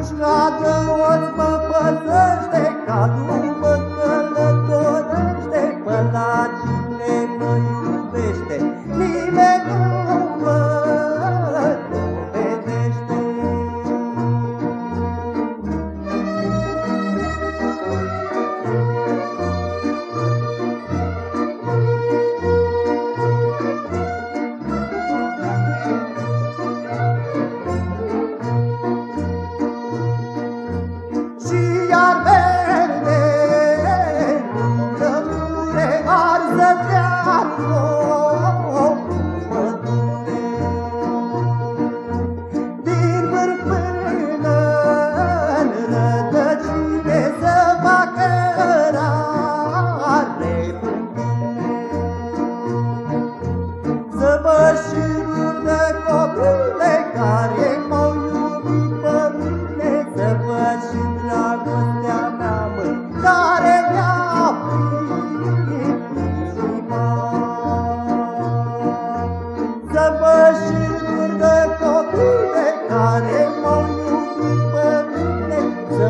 atunci la dăoți mă păzește ca Dumnezeu. părinte care m-au iubit, părinte, să văd și dragostea mea mâncare mea primit inima. Să care m-au iubit, părinte, să